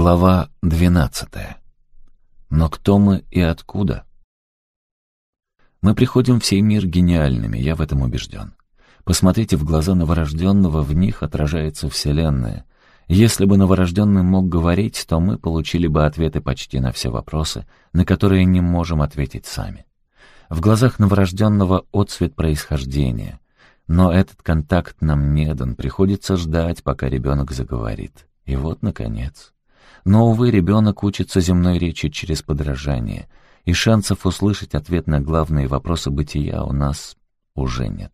Глава двенадцатая. Но кто мы и откуда? Мы приходим в сей мир гениальными, я в этом убежден. Посмотрите в глаза новорожденного, в них отражается Вселенная. Если бы новорожденный мог говорить, то мы получили бы ответы почти на все вопросы, на которые не можем ответить сами. В глазах новорожденного отцвет происхождения. Но этот контакт нам не дан, приходится ждать, пока ребенок заговорит. И вот, наконец, но, увы, ребенок учится земной речи через подражание, и шансов услышать ответ на главные вопросы бытия у нас уже нет.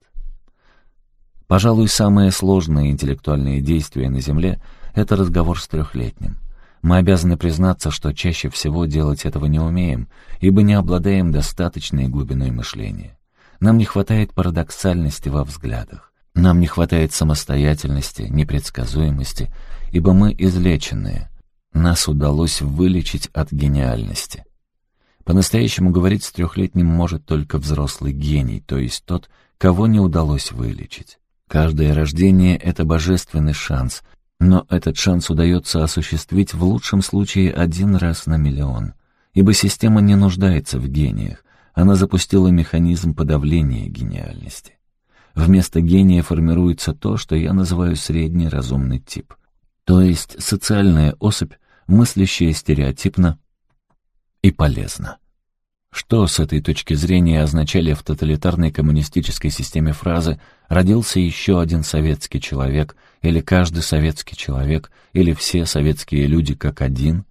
Пожалуй, самое сложное интеллектуальное действие на Земле — это разговор с трехлетним. Мы обязаны признаться, что чаще всего делать этого не умеем, ибо не обладаем достаточной глубиной мышления. Нам не хватает парадоксальности во взглядах. Нам не хватает самостоятельности, непредсказуемости, ибо мы излеченные — нас удалось вылечить от гениальности. По-настоящему говорить с трехлетним может только взрослый гений, то есть тот, кого не удалось вылечить. Каждое рождение — это божественный шанс, но этот шанс удается осуществить в лучшем случае один раз на миллион, ибо система не нуждается в гениях, она запустила механизм подавления гениальности. Вместо гения формируется то, что я называю средний разумный тип, то есть социальная особь, мыслящее стереотипно и полезно. Что с этой точки зрения означали в тоталитарной коммунистической системе фразы «родился еще один советский человек» или «каждый советский человек» или «все советские люди как один»?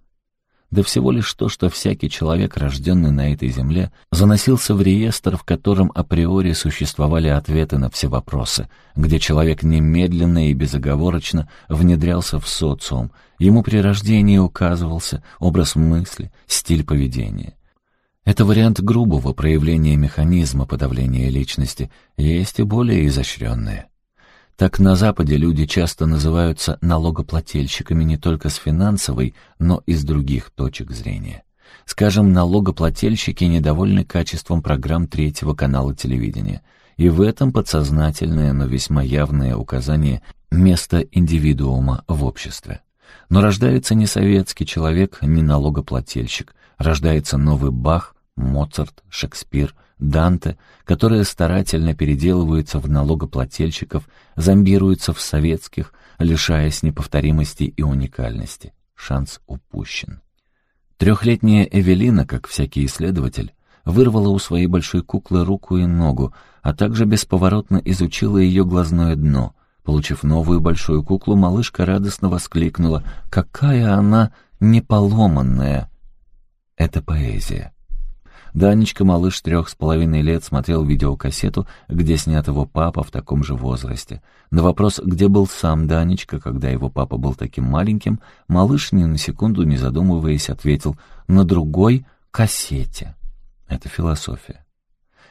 Да всего лишь то, что всякий человек, рожденный на этой земле, заносился в реестр, в котором априори существовали ответы на все вопросы, где человек немедленно и безоговорочно внедрялся в социум, ему при рождении указывался образ мысли, стиль поведения. Это вариант грубого проявления механизма подавления личности, есть и более изощренные. Так на Западе люди часто называются налогоплательщиками не только с финансовой, но и с других точек зрения. Скажем, налогоплательщики недовольны качеством программ третьего канала телевидения. И в этом подсознательное, но весьма явное указание места индивидуума в обществе. Но рождается не советский человек, не налогоплательщик. Рождается новый Бах, Моцарт, Шекспир, Данте, которые старательно переделываются в налогоплательщиков, зомбируются в советских, лишаясь неповторимости и уникальности. Шанс упущен. Трехлетняя Эвелина, как всякий исследователь, вырвала у своей большой куклы руку и ногу, а также бесповоротно изучила ее глазное дно. Получив новую большую куклу, малышка радостно воскликнула «Какая она неполоманная!» Это поэзия. Данечка, малыш трех с половиной лет, смотрел видеокассету, где снят его папа в таком же возрасте. На вопрос, где был сам Данечка, когда его папа был таким маленьким, малыш ни на секунду не задумываясь ответил «на другой кассете». Это философия.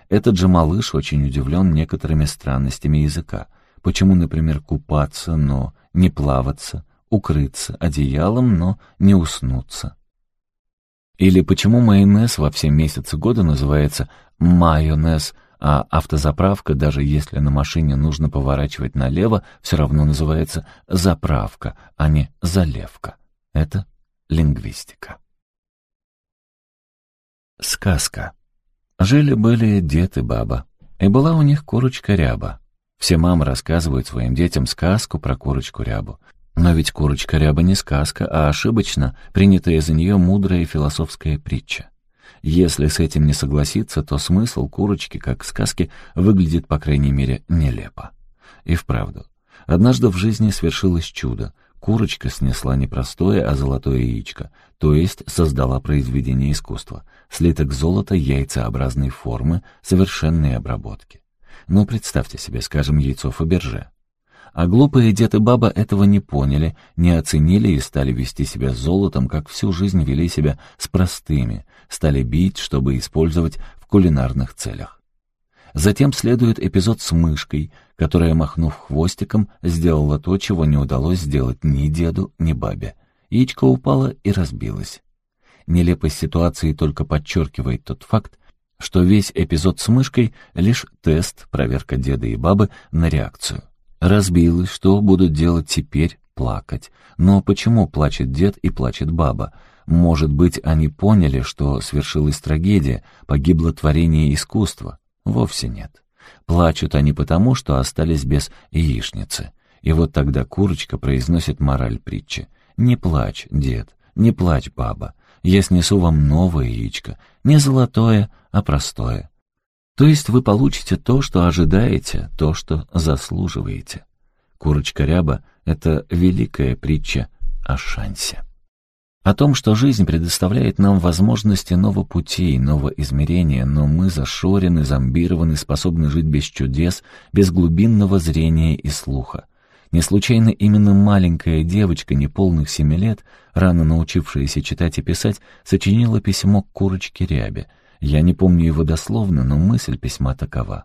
Этот же малыш очень удивлен некоторыми странностями языка. Почему, например, купаться, но не плаваться, укрыться одеялом, но не уснуться? Или почему майонез во все месяцы года называется майонез, а автозаправка, даже если на машине нужно поворачивать налево, все равно называется заправка, а не залевка. Это лингвистика. Сказка. Жили-были дед и баба, и была у них курочка-ряба. Все мамы рассказывают своим детям сказку про курочку-рябу. Но ведь курочка-ряба не сказка, а ошибочно принятая за нее мудрая философская притча. Если с этим не согласиться, то смысл курочки, как сказки, выглядит, по крайней мере, нелепо. И вправду. Однажды в жизни свершилось чудо. Курочка снесла не простое, а золотое яичко, то есть создала произведение искусства, слиток золота яйцеобразной формы, совершенной обработки. Но представьте себе, скажем, яйцо Фаберже. А глупые дед и баба этого не поняли, не оценили и стали вести себя с золотом, как всю жизнь вели себя с простыми, стали бить, чтобы использовать в кулинарных целях. Затем следует эпизод с мышкой, которая, махнув хвостиком, сделала то, чего не удалось сделать ни деду, ни бабе. Яичко упало и разбилось. Нелепость ситуации только подчеркивает тот факт, что весь эпизод с мышкой — лишь тест, проверка деда и бабы на реакцию. Разбилась, что будут делать теперь? плакать. Но почему плачет дед и плачет баба? Может быть, они поняли, что свершилась трагедия, погибло творение искусства? Вовсе нет. Плачут они потому, что остались без яичницы. И вот тогда курочка произносит мораль притчи. «Не плачь, дед, не плачь, баба. Я снесу вам новое яичко, не золотое, а простое. То есть вы получите то, что ожидаете, то, что заслуживаете. Курочка Ряба — это великая притча о шансе. О том, что жизнь предоставляет нам возможности нового пути, нового измерения, но мы зашорены, зомбированы, способны жить без чудес, без глубинного зрения и слуха. Не случайно именно маленькая девочка неполных семи лет, рано научившаяся читать и писать, сочинила письмо к курочке Рябе. Я не помню его дословно, но мысль письма такова.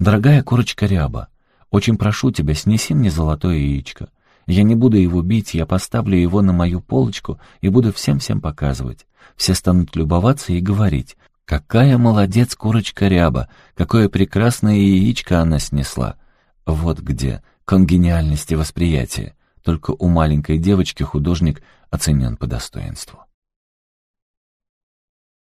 «Дорогая курочка Ряба, очень прошу тебя, снеси мне золотое яичко. Я не буду его бить, я поставлю его на мою полочку и буду всем-всем показывать. Все станут любоваться и говорить, какая молодец курочка Ряба, какое прекрасное яичко она снесла. Вот где конгениальности восприятия. Только у маленькой девочки художник оценен по достоинству.